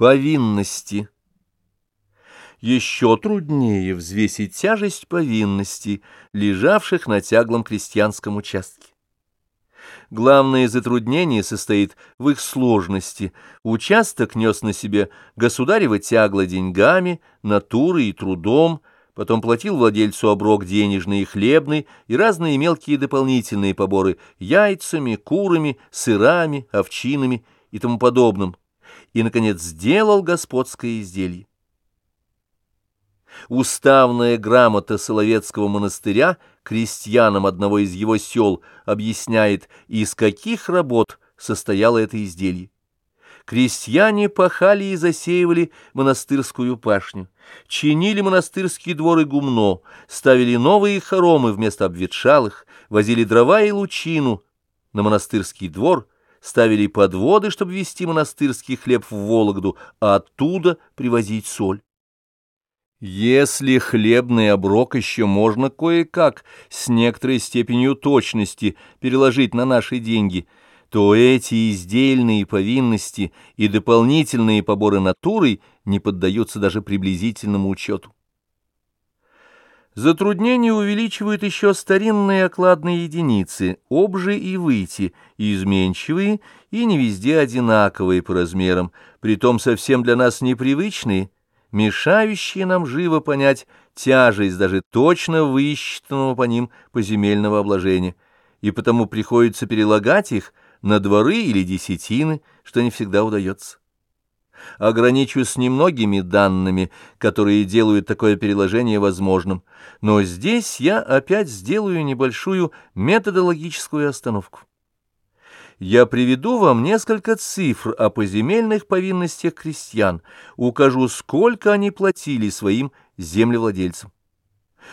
Повинности. Еще труднее взвесить тяжесть повинностей, лежавших на тяглом крестьянском участке. Главное затруднение состоит в их сложности. Участок нес на себе государево тягло деньгами, натурой и трудом, потом платил владельцу оброк денежный и хлебный и разные мелкие дополнительные поборы яйцами, курами, сырами, овчинами и тому подобным и, наконец, сделал господское изделие. Уставная грамота Соловецкого монастыря крестьянам одного из его сел объясняет, из каких работ состояло это изделие. Крестьяне пахали и засеивали монастырскую пашню, чинили монастырские дворы гумно, ставили новые хоромы вместо обветшалых, возили дрова и лучину на монастырский двор – ставили подводы, чтобы везти монастырский хлеб в Вологду, а оттуда привозить соль. Если хлебный оброк еще можно кое-как с некоторой степенью точности переложить на наши деньги, то эти издельные повинности и дополнительные поборы натурой не поддаются даже приблизительному учету. Затруднение увеличивают еще старинные окладные единицы, обжи и выйти, изменчивые и не везде одинаковые по размерам, притом совсем для нас непривычные, мешающие нам живо понять тяжесть даже точно высчитанного по ним поземельного обложения, и потому приходится перелагать их на дворы или десятины, что не всегда удается ограничусь немногими данными, которые делают такое переложение возможным, но здесь я опять сделаю небольшую методологическую остановку. Я приведу вам несколько цифр о поземельных повинностях крестьян, укажу, сколько они платили своим землевладельцам.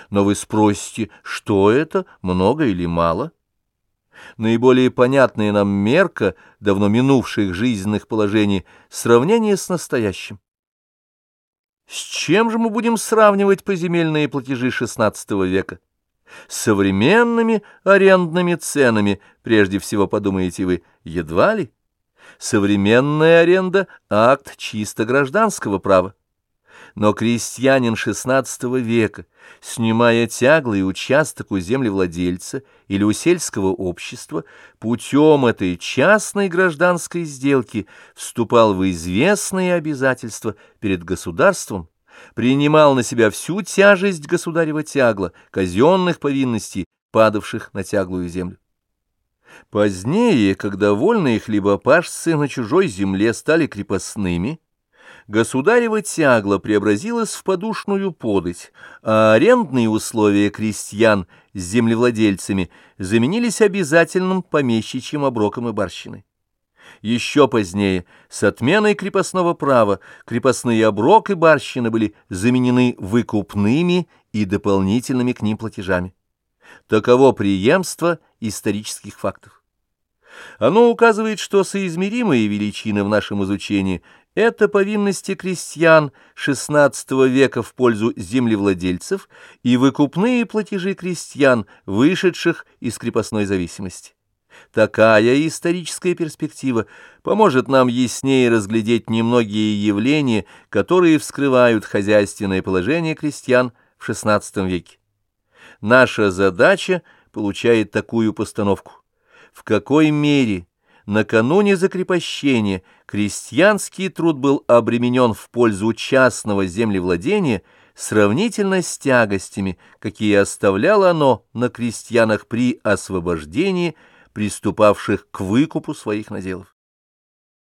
Но вы спросите, что это, много или мало? Наиболее понятная нам мерка давно минувших жизненных положений — сравнение с настоящим. С чем же мы будем сравнивать поземельные платежи XVI века? Современными арендными ценами, прежде всего, подумаете вы, едва ли? Современная аренда — акт чисто гражданского права но крестьянин XVI века, снимая тяглый участок у землевладельца или у сельского общества, путем этой частной гражданской сделки вступал в известные обязательства перед государством, принимал на себя всю тяжесть государева тягла, казенных повинностей, падавших на тяглую землю. Позднее, когда вольные хлебопашцы на чужой земле стали крепостными, государево тягло преобразилось в подушную подать, а арендные условия крестьян с землевладельцами заменились обязательным помещичьим оброком и барщиной. Еще позднее, с отменой крепостного права, крепостные оброк и барщина были заменены выкупными и дополнительными к ним платежами. Таково преемство исторических фактов. Оно указывает, что соизмеримые величины в нашем изучении это повинности крестьян XVI века в пользу землевладельцев и выкупные платежи крестьян, вышедших из крепостной зависимости. Такая историческая перспектива поможет нам яснее разглядеть немногие явления, которые вскрывают хозяйственное положение крестьян в XVI веке. Наша задача получает такую постановку. В какой мере Накануне закрепощения крестьянский труд был обременен в пользу частного землевладения сравнительно с тягостями, какие оставляло оно на крестьянах при освобождении, приступавших к выкупу своих наделов.